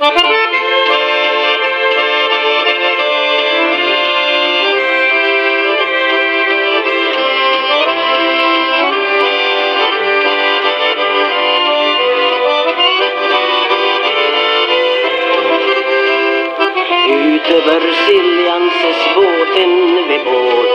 Utöver Siljanses båten vid båt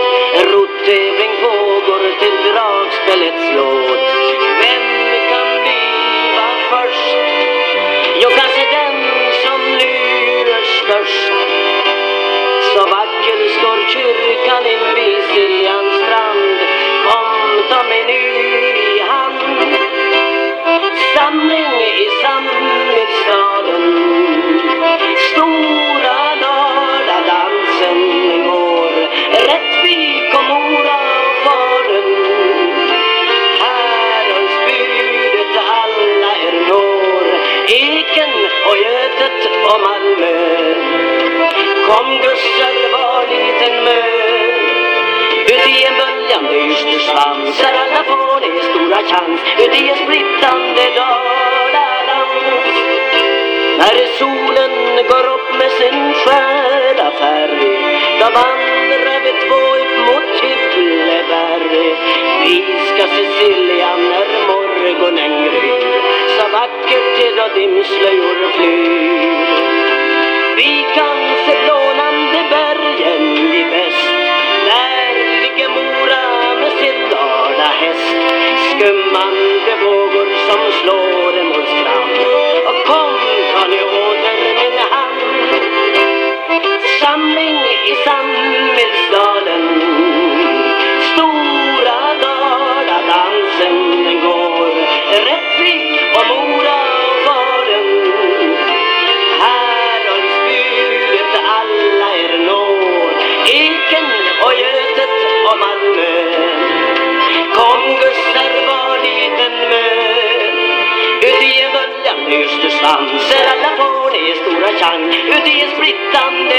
och Malmö. Kom gussar, var liten mö. Uti en böljande ystersvans Här alla får en stora chans. Uti en splittande daladans När solen går upp med sin sköna färg Då vandrar vi två upp mot Hyvleberg Vi ska se Siljan Skummande vågor en böljande Är alla får det stora chans Uti en splittande